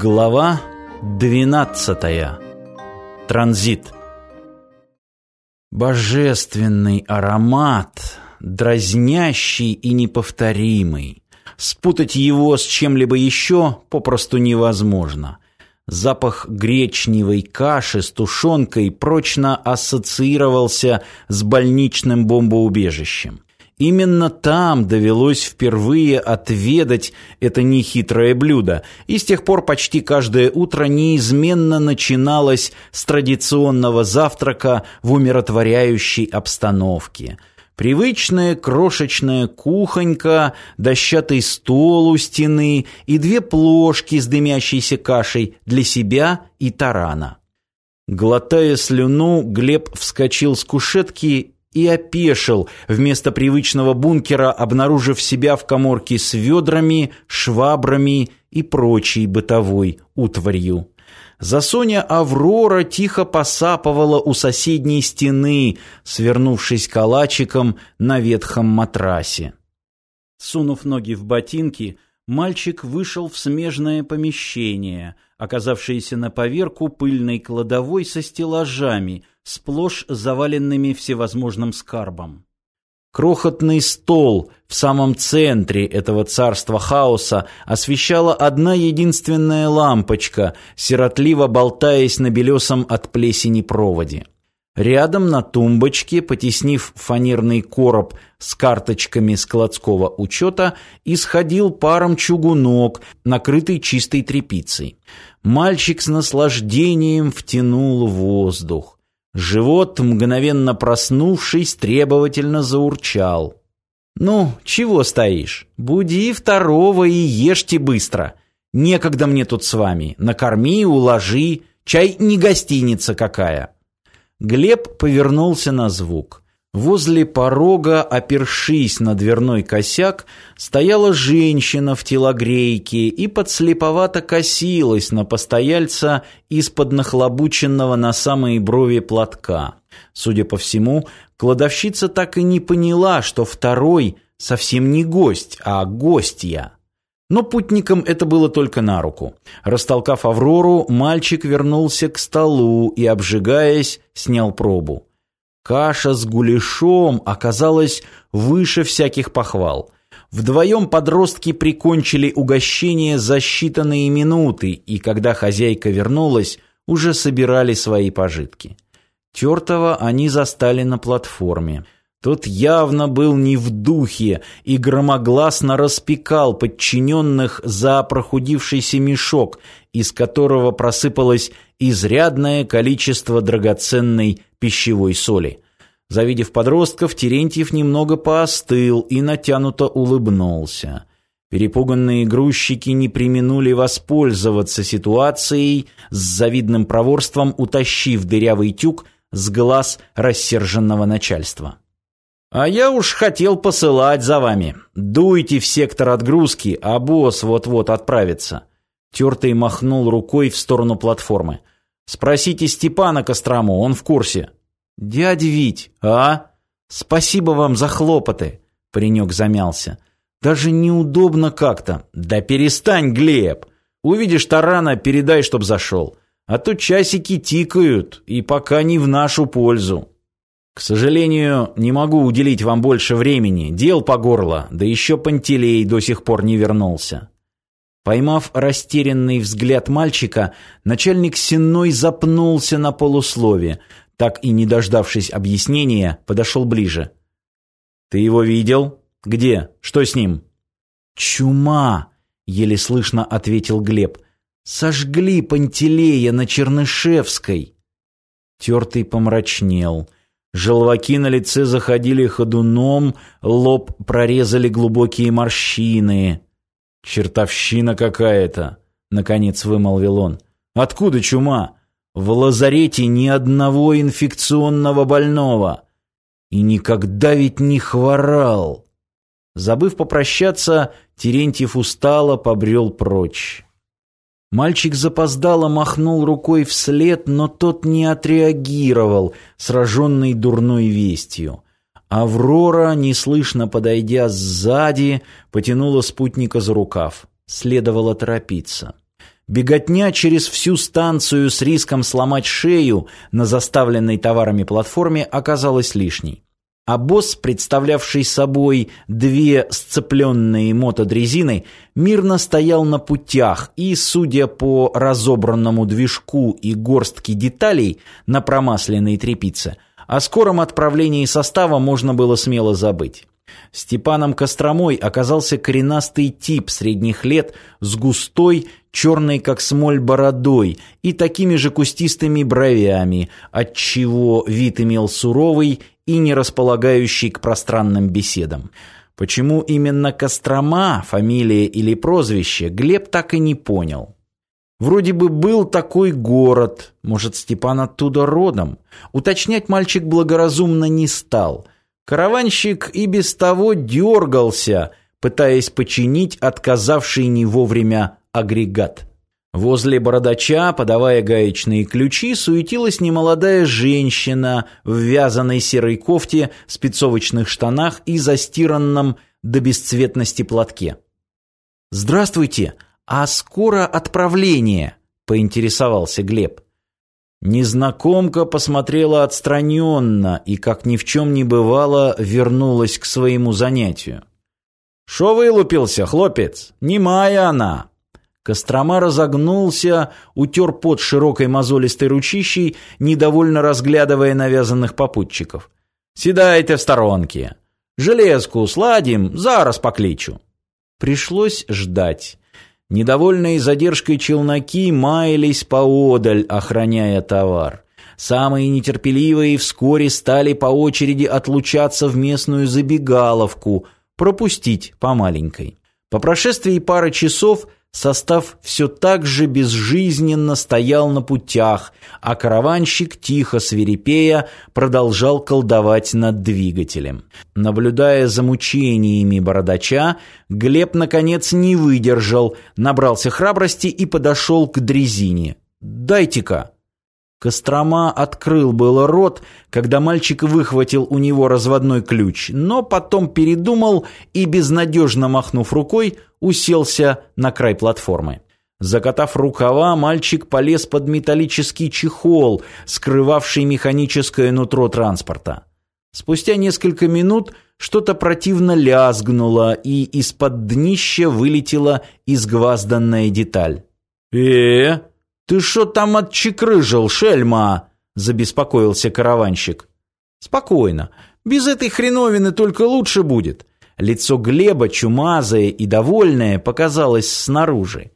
Глава 12. Транзит. Божественный аромат, дразнящий и неповторимый. Спутать его с чем-либо еще попросту невозможно. Запах гречневой каши с тушенкой прочно ассоциировался с больничным бомбоубежищем. Именно там довелось впервые отведать это нехитрое блюдо, и с тех пор почти каждое утро неизменно начиналось с традиционного завтрака в умиротворяющей обстановке. Привычная крошечная кухонька, дощатый стол у стены и две плошки с дымящейся кашей для себя и тарана. Глотая слюну, Глеб вскочил с кушетки и опешил, вместо привычного бункера обнаружив себя в коморке с ведрами, швабрами и прочей бытовой утварью. Засоня Аврора тихо посапывала у соседней стены, свернувшись калачиком на ветхом матрасе. Сунув ноги в ботинки, мальчик вышел в смежное помещение, оказавшееся на поверку пыльной кладовой со стеллажами – сплошь заваленными всевозможным скарбом. Крохотный стол в самом центре этого царства хаоса освещала одна единственная лампочка, сиротливо болтаясь на белесом от плесени проводе. Рядом на тумбочке, потеснив фанерный короб с карточками складского учета, исходил паром чугунок, накрытый чистой тряпицей. Мальчик с наслаждением втянул воздух. Живот, мгновенно проснувшись, требовательно заурчал. «Ну, чего стоишь? Буди второго и ешьте быстро. Некогда мне тут с вами. Накорми, уложи. Чай не гостиница какая». Глеб повернулся на звук. Возле порога, опершись на дверной косяк, стояла женщина в телогрейке и подслеповато косилась на постояльца из-под нахлобученного на самые брови платка. Судя по всему, кладовщица так и не поняла, что второй совсем не гость, а гостья. Но путникам это было только на руку. Растолкав Аврору, мальчик вернулся к столу и, обжигаясь, снял пробу. Каша с гуляшом оказалась выше всяких похвал. Вдвоем подростки прикончили угощение за считанные минуты, и когда хозяйка вернулась, уже собирали свои пожитки. Тертого они застали на платформе. Тот явно был не в духе и громогласно распекал подчиненных за прохудившийся мешок, из которого просыпалось изрядное количество драгоценной пищевой соли. Завидев подростков, Терентьев немного поостыл и натянуто улыбнулся. Перепуганные грузчики не применули воспользоваться ситуацией, с завидным проворством утащив дырявый тюк с глаз рассерженного начальства. «А я уж хотел посылать за вами. Дуйте в сектор отгрузки, а босс вот-вот отправится». Тертый махнул рукой в сторону платформы. «Спросите Степана Кострому, он в курсе». «Дядя Вить, а? Спасибо вам за хлопоты!» Паренек замялся. «Даже неудобно как-то». «Да перестань, Глеб! Увидишь тарана, передай, чтоб зашел. А то часики тикают, и пока не в нашу пользу». «К сожалению, не могу уделить вам больше времени. Дел по горло, да еще Пантелей до сих пор не вернулся». Поймав растерянный взгляд мальчика, начальник Сенной запнулся на полуслове, так и не дождавшись объяснения, подошел ближе. «Ты его видел? Где? Что с ним?» «Чума!» — еле слышно ответил Глеб. «Сожгли Пантелея на Чернышевской!» Тертый помрачнел. Желваки на лице заходили ходуном, лоб прорезали глубокие морщины. «Чертовщина какая-то!» — наконец вымолвил он. «Откуда чума? В лазарете ни одного инфекционного больного. И никогда ведь не хворал. Забыв попрощаться, Терентьев устало побрел прочь. Мальчик запоздало махнул рукой вслед, но тот не отреагировал, сраженный дурной вестью. Аврора, неслышно подойдя сзади, потянула спутника за рукав. Следовало торопиться. Беготня через всю станцию с риском сломать шею на заставленной товарами платформе оказалась лишней. А босс, представлявший собой две сцепленные мотодрезины, мирно стоял на путях и, судя по разобранному движку и горстке деталей на промасленной тряпице, о скором отправлении состава можно было смело забыть. Степаном Костромой оказался коренастый тип средних лет с густой, черной как смоль бородой и такими же кустистыми бровями, отчего вид имел суровый и не располагающий к пространным беседам. Почему именно Кострома, фамилия или прозвище, Глеб так и не понял. Вроде бы был такой город, может, Степан оттуда родом. Уточнять мальчик благоразумно не стал. Караванщик и без того дергался, пытаясь починить отказавший не вовремя агрегат. Возле бородача, подавая гаечные ключи, суетилась немолодая женщина в вязаной серой кофте, спецовочных штанах и застиранном до бесцветности платке. «Здравствуйте, а скоро отправление?» – поинтересовался Глеб. Незнакомка посмотрела отстраненно и, как ни в чем не бывало, вернулась к своему занятию. «Шо вылупился, хлопец? Немая она!» Кострома разогнулся, утер под широкой мозолистой ручищей, недовольно разглядывая навязанных попутчиков. «Седайте в сторонке. Железку сладим, зараз покличу». Пришлось ждать. Недовольные задержкой челноки маялись поодаль, охраняя товар. Самые нетерпеливые вскоре стали по очереди отлучаться в местную забегаловку, пропустить по маленькой. По прошествии пары часов – Состав все так же безжизненно стоял на путях, а караванщик, тихо свирепея, продолжал колдовать над двигателем. Наблюдая за мучениями бородача, Глеб, наконец, не выдержал, набрался храбрости и подошел к дрезине. «Дайте-ка!» Кострома открыл было рот, когда мальчик выхватил у него разводной ключ, но потом передумал и, безнадежно махнув рукой, уселся на край платформы. Закатав рукава, мальчик полез под металлический чехол, скрывавший механическое нутро транспорта. Спустя несколько минут что-то противно лязгнуло, и из-под днища вылетела изгвазданная деталь. «Э, «Ты что там отчекрыжил, шельма?» – забеспокоился караванщик. «Спокойно. Без этой хреновины только лучше будет». Лицо Глеба, чумазое и довольное, показалось снаружи.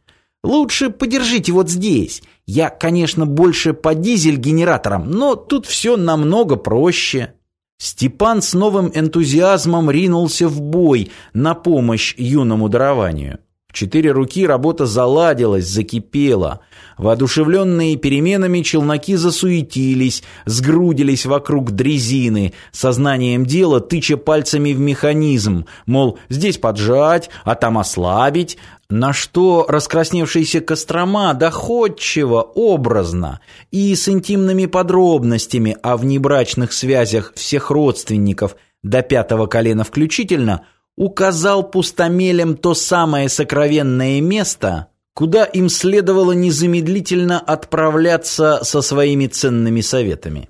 «Лучше подержите вот здесь. Я, конечно, больше по дизель-генераторам, но тут все намного проще». Степан с новым энтузиазмом ринулся в бой на помощь юному дарованию. Четыре руки работа заладилась, закипела. Воодушевленные переменами челноки засуетились, сгрудились вокруг дрезины, сознанием дела тыча пальцами в механизм, мол, здесь поджать, а там ослабить, на что раскрасневшийся Кострома доходчиво, образно и с интимными подробностями о внебрачных связях всех родственников до пятого колена включительно – указал пустомелем то самое сокровенное место, куда им следовало незамедлительно отправляться со своими ценными советами.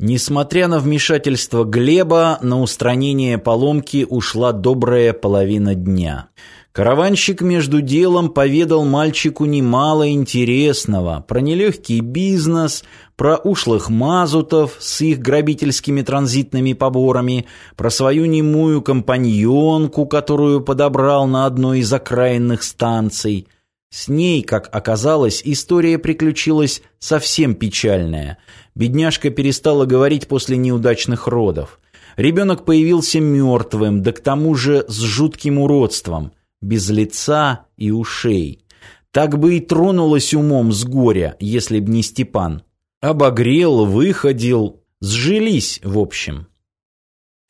Несмотря на вмешательство Глеба, на устранение поломки ушла добрая половина дня – Караванщик между делом поведал мальчику немало интересного про нелегкий бизнес, про ушлых мазутов с их грабительскими транзитными поборами, про свою немую компаньонку, которую подобрал на одной из окраинных станций. С ней, как оказалось, история приключилась совсем печальная. Бедняжка перестала говорить после неудачных родов. Ребенок появился мертвым, да к тому же с жутким уродством – без лица и ушей. Так бы и тронулась умом с горя, если б не Степан. Обогрел, выходил, сжились, в общем.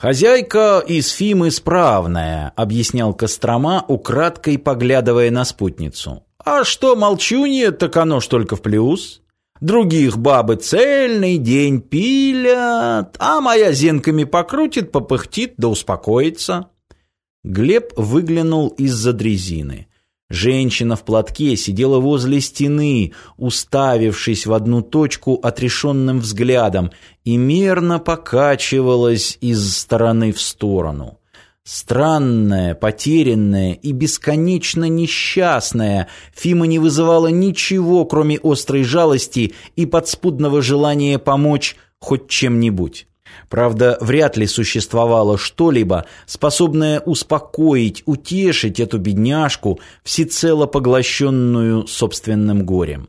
«Хозяйка из Фимы справная», — объяснял Кострома, украдкой поглядывая на спутницу. «А что молчунье, так оно ж только в плюс. Других бабы цельный день пилят, а моя зенками покрутит, попыхтит да успокоится». Глеб выглянул из-за дрезины. Женщина в платке сидела возле стены, уставившись в одну точку отрешенным взглядом, и мерно покачивалась из стороны в сторону. Странная, потерянная и бесконечно несчастная, Фима не вызывала ничего, кроме острой жалости и подспудного желания помочь хоть чем-нибудь. Правда, вряд ли существовало что-либо, способное успокоить, утешить эту бедняжку, всецело поглощенную собственным горем.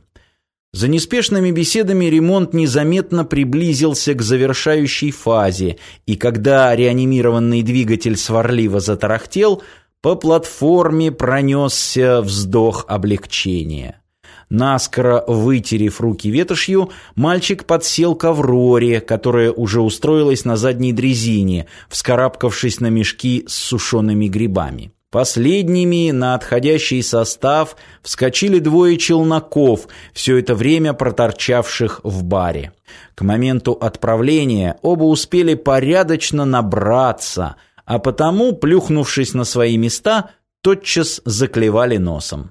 За неспешными беседами ремонт незаметно приблизился к завершающей фазе, и когда реанимированный двигатель сварливо затарахтел, по платформе пронесся вздох облегчения. Наскоро вытерев руки ветошью, мальчик подсел к Авроре, которая уже устроилась на задней дрезине, вскарабкавшись на мешки с сушеными грибами. Последними на отходящий состав вскочили двое челноков, все это время проторчавших в баре. К моменту отправления оба успели порядочно набраться, а потому, плюхнувшись на свои места, тотчас заклевали носом.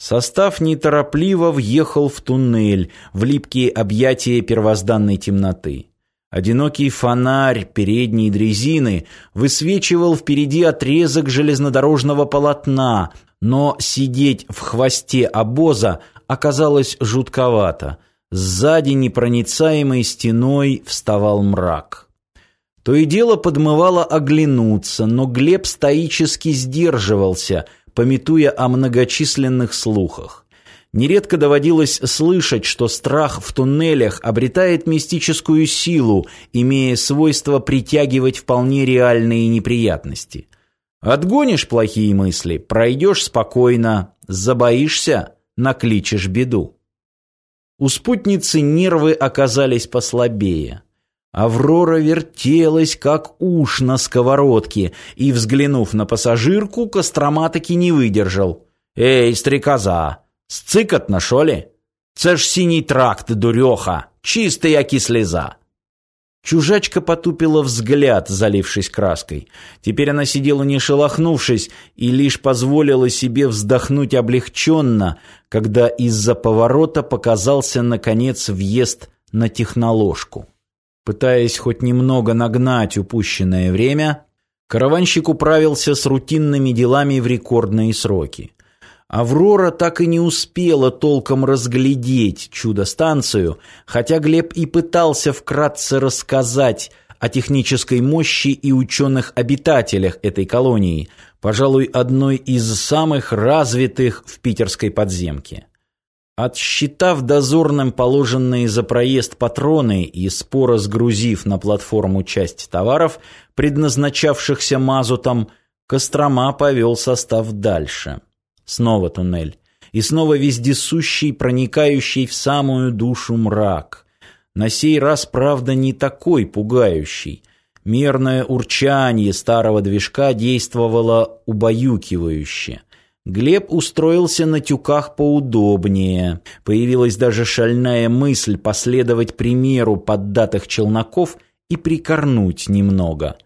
Состав неторопливо въехал в туннель, в липкие объятия первозданной темноты. Одинокий фонарь передней дрезины высвечивал впереди отрезок железнодорожного полотна, но сидеть в хвосте обоза оказалось жутковато. Сзади непроницаемой стеной вставал мрак. То и дело подмывало оглянуться, но Глеб стоически сдерживался – пометуя о многочисленных слухах. Нередко доводилось слышать, что страх в туннелях обретает мистическую силу, имея свойство притягивать вполне реальные неприятности. Отгонишь плохие мысли, пройдешь спокойно, забоишься, накличешь беду. У спутницы нервы оказались послабее. Аврора вертелась, как уж на сковородке, и, взглянув на пассажирку, Кострома таки не выдержал. «Эй, стрекоза, сцикотно, шо ли? Це ж синий тракт, дурёха, чистый, яки слеза!» Чужачка потупила взгляд, залившись краской. Теперь она сидела не шелохнувшись и лишь позволила себе вздохнуть облегченно, когда из-за поворота показался, наконец, въезд на техноложку. Пытаясь хоть немного нагнать упущенное время, караванщик управился с рутинными делами в рекордные сроки. Аврора так и не успела толком разглядеть чудо-станцию, хотя Глеб и пытался вкратце рассказать о технической мощи и ученых-обитателях этой колонии, пожалуй, одной из самых развитых в питерской подземке. Отсчитав дозорным положенные за проезд патроны и споро сгрузив на платформу часть товаров, предназначавшихся мазутом, Кострома повел состав дальше. Снова туннель. И снова вездесущий, проникающий в самую душу мрак. На сей раз, правда, не такой пугающий. Мерное урчание старого движка действовало убаюкивающе. Глеб устроился на тюках поудобнее. Появилась даже шальная мысль последовать примеру поддатых челноков и прикорнуть немного.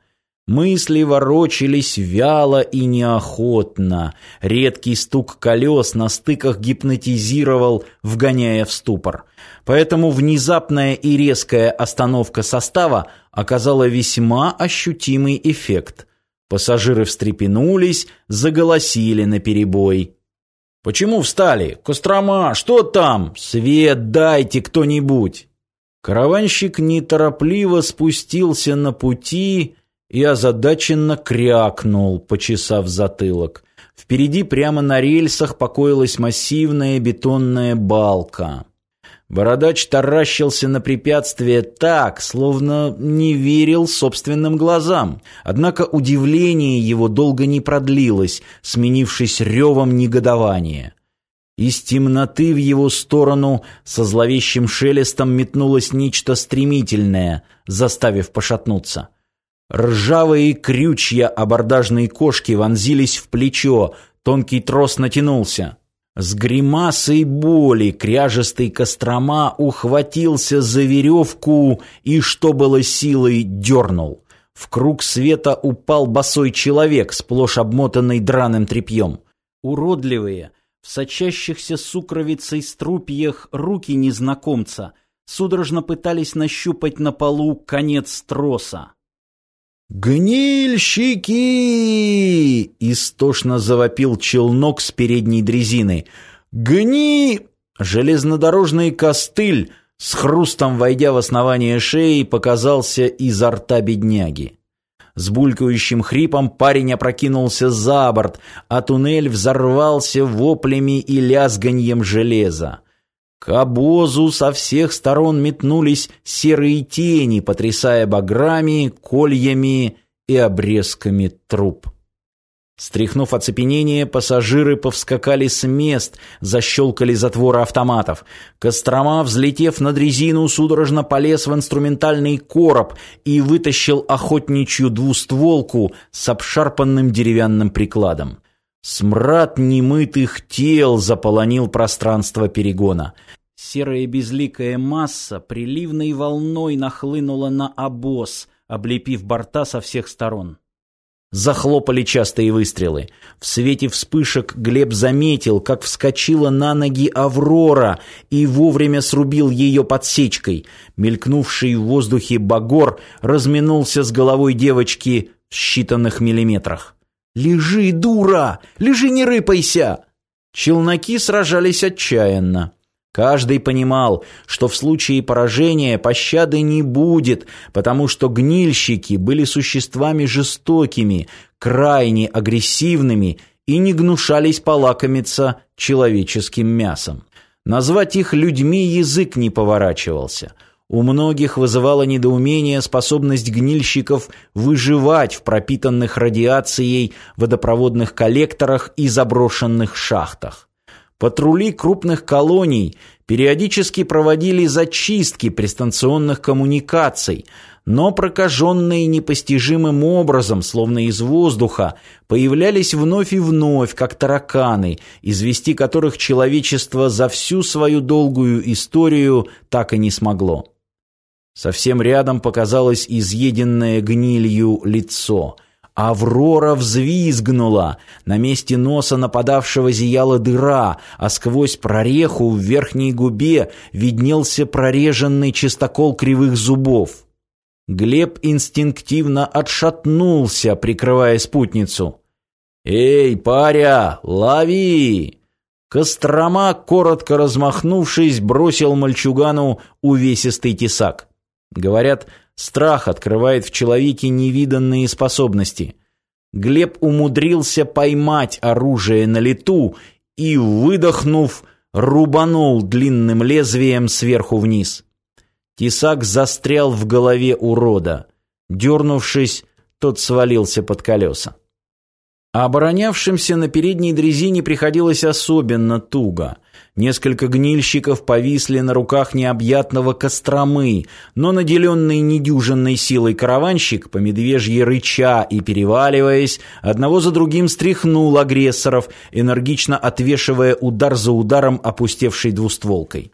Мысли ворочались вяло и неохотно. Редкий стук колес на стыках гипнотизировал, вгоняя в ступор. Поэтому внезапная и резкая остановка состава оказала весьма ощутимый эффект – Пассажиры встрепенулись, заголосили наперебой. «Почему встали? Кострома, что там? Свет дайте кто-нибудь!» Караванщик неторопливо спустился на пути и озадаченно крякнул, почесав затылок. Впереди прямо на рельсах покоилась массивная бетонная балка. Бородач таращился на препятствие так, словно не верил собственным глазам. Однако удивление его долго не продлилось, сменившись ревом негодования. Из темноты в его сторону со зловещим шелестом метнулось нечто стремительное, заставив пошатнуться. Ржавые крючья абордажной кошки вонзились в плечо, тонкий трос натянулся. С гримасой боли кряжестый Кострома ухватился за веревку и, что было силой, дернул. В круг света упал босой человек, сплошь обмотанный драным тряпьем. Уродливые, В сочащихся сукровицей струпьях руки незнакомца судорожно пытались нащупать на полу конец троса. «Гнильщики!» — истошно завопил челнок с передней дрезины. «Гни!» Железнодорожный костыль, с хрустом войдя в основание шеи, показался изо рта бедняги. С булькающим хрипом парень опрокинулся за борт, а туннель взорвался воплями и лязганьем железа. К обозу со всех сторон метнулись серые тени, потрясая баграми, кольями и обрезками труб. Стряхнув оцепенение, пассажиры повскакали с мест, защелкали затворы автоматов. Кострома, взлетев над резину, судорожно полез в инструментальный короб и вытащил охотничью двустволку с обшарпанным деревянным прикладом. Смрад немытых тел заполонил пространство перегона. Серая безликая масса приливной волной нахлынула на обоз, облепив борта со всех сторон. Захлопали частые выстрелы. В свете вспышек Глеб заметил, как вскочила на ноги Аврора и вовремя срубил ее подсечкой. Мелькнувший в воздухе багор разминулся с головой девочки в считанных миллиметрах. «Лежи, дура! Лежи, не рыпайся!» Челноки сражались отчаянно. Каждый понимал, что в случае поражения пощады не будет, потому что гнильщики были существами жестокими, крайне агрессивными и не гнушались полакомиться человеческим мясом. Назвать их людьми язык не поворачивался. У многих вызывало недоумение способность гнильщиков выживать в пропитанных радиацией водопроводных коллекторах и заброшенных шахтах. Патрули крупных колоний периодически проводили зачистки пристанционных коммуникаций, но прокаженные непостижимым образом, словно из воздуха, появлялись вновь и вновь, как тараканы, извести которых человечество за всю свою долгую историю так и не смогло. Совсем рядом показалось изъеденное гнилью лицо – Аврора взвизгнула. На месте носа нападавшего зияла дыра, а сквозь прореху в верхней губе виднелся прореженный чистокол кривых зубов. Глеб инстинктивно отшатнулся, прикрывая спутницу. «Эй, паря, лови!» Кострома, коротко размахнувшись, бросил мальчугану увесистый тесак. Говорят, Страх открывает в человеке невиданные способности. Глеб умудрился поймать оружие на лету и, выдохнув, рубанул длинным лезвием сверху вниз. Тесак застрял в голове урода. Дернувшись, тот свалился под колеса. оборонявшимся на передней дрезине приходилось особенно туго. Несколько гнильщиков повисли на руках необъятного Костромы, но наделенный недюжинной силой караванщик, по медвежьи рыча и переваливаясь, одного за другим стряхнул агрессоров, энергично отвешивая удар за ударом опустевшей двустволкой.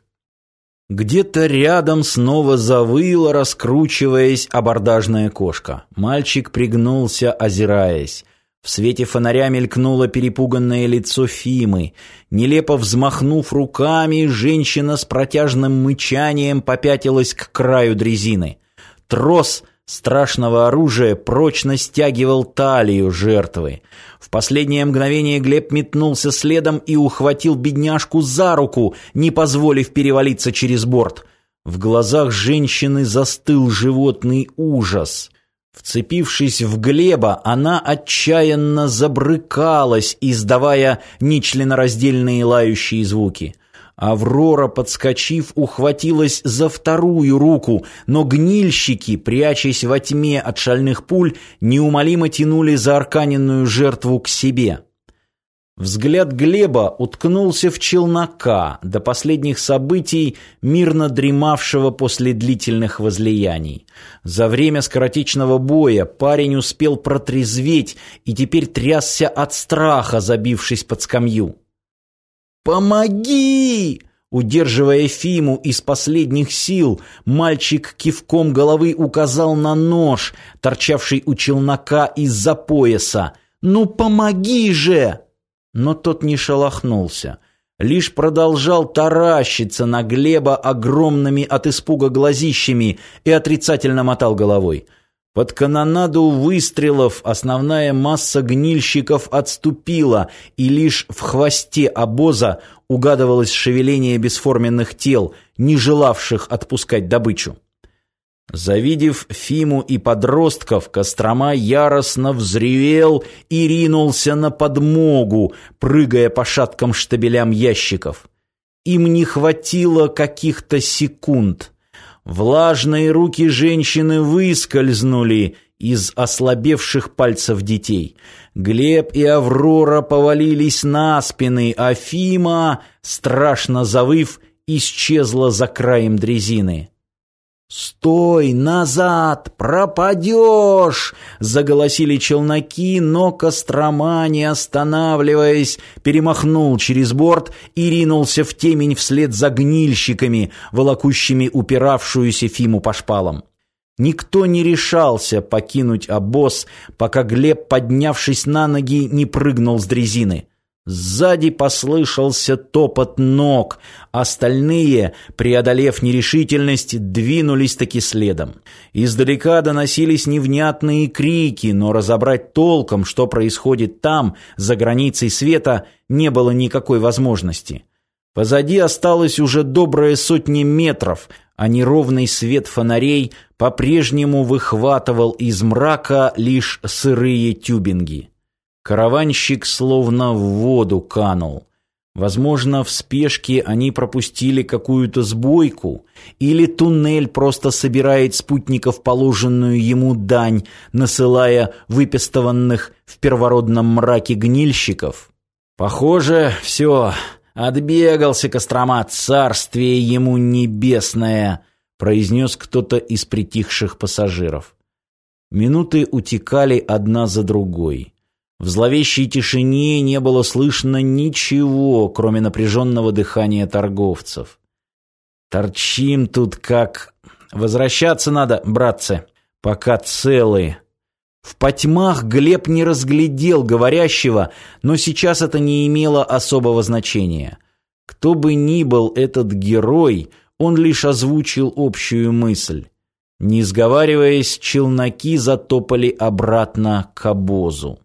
Где-то рядом снова завыла, раскручиваясь, абордажная кошка. Мальчик пригнулся, озираясь. В свете фонаря мелькнуло перепуганное лицо Фимы. Нелепо взмахнув руками, женщина с протяжным мычанием попятилась к краю дрезины. Трос страшного оружия прочно стягивал талию жертвы. В последнее мгновение Глеб метнулся следом и ухватил бедняжку за руку, не позволив перевалиться через борт. В глазах женщины застыл животный ужас — Вцепившись в Глеба, она отчаянно забрыкалась, издавая нечленораздельные лающие звуки. Аврора, подскочив, ухватилась за вторую руку, но гнильщики, прячась во тьме от шальных пуль, неумолимо тянули за арканенную жертву к себе. Взгляд Глеба уткнулся в челнока, до последних событий, мирно дремавшего после длительных возлияний. За время скоротечного боя парень успел протрезветь и теперь трясся от страха, забившись под скамью. «Помоги!» Удерживая Фиму из последних сил, мальчик кивком головы указал на нож, торчавший у челнока из-за пояса. «Ну помоги же!» Но тот не шелохнулся. лишь продолжал таращиться на Глеба огромными от испуга глазищами и отрицательно мотал головой. Под канонаду выстрелов основная масса гнильщиков отступила, и лишь в хвосте обоза угадывалось шевеление бесформенных тел, не желавших отпускать добычу. Завидев Фиму и подростков, Кострома яростно взревел и ринулся на подмогу, прыгая по шаткам штабелям ящиков. Им не хватило каких-то секунд. Влажные руки женщины выскользнули из ослабевших пальцев детей. Глеб и Аврора повалились на спины, а Фима, страшно завыв, исчезла за краем дрезины. «Стой! Назад! Пропадешь!» — заголосили челноки, но Кострома, не останавливаясь, перемахнул через борт и ринулся в темень вслед за гнильщиками, волокущими упиравшуюся Фиму по шпалам. Никто не решался покинуть обоз, пока Глеб, поднявшись на ноги, не прыгнул с дрезины. Сзади послышался топот ног, остальные, преодолев нерешительность, двинулись таки следом. Издалека доносились невнятные крики, но разобрать толком, что происходит там, за границей света, не было никакой возможности. Позади осталось уже добрая сотни метров, а неровный свет фонарей по-прежнему выхватывал из мрака лишь сырые тюбинги. Караванщик словно в воду канул. Возможно, в спешке они пропустили какую-то сбойку, или туннель просто собирает спутников положенную ему дань, насылая выпестованных в первородном мраке гнильщиков. Похоже, все, отбегался Кострома, царствие ему небесное, произнес кто-то из притихших пассажиров. Минуты утекали одна за другой. В зловещей тишине не было слышно ничего, кроме напряженного дыхания торговцев. Торчим тут как... Возвращаться надо, братцы, пока целые. В потьмах Глеб не разглядел говорящего, но сейчас это не имело особого значения. Кто бы ни был этот герой, он лишь озвучил общую мысль. Не сговариваясь, челноки затопали обратно к обозу.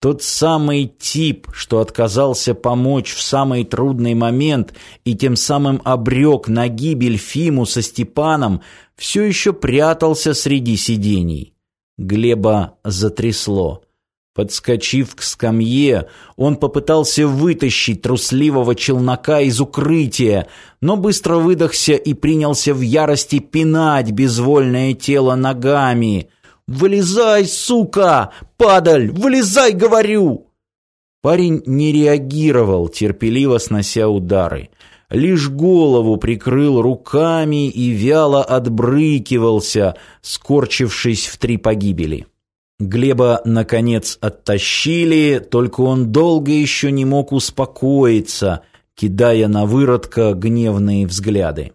Тот самый тип, что отказался помочь в самый трудный момент и тем самым обрек на гибель Фиму со Степаном, все еще прятался среди сидений. Глеба затрясло. Подскочив к скамье, он попытался вытащить трусливого челнока из укрытия, но быстро выдохся и принялся в ярости пинать безвольное тело ногами. «Вылезай, сука! Падаль! Вылезай, говорю!» Парень не реагировал, терпеливо снося удары. Лишь голову прикрыл руками и вяло отбрыкивался, скорчившись в три погибели. Глеба, наконец, оттащили, только он долго еще не мог успокоиться, кидая на выродка гневные взгляды.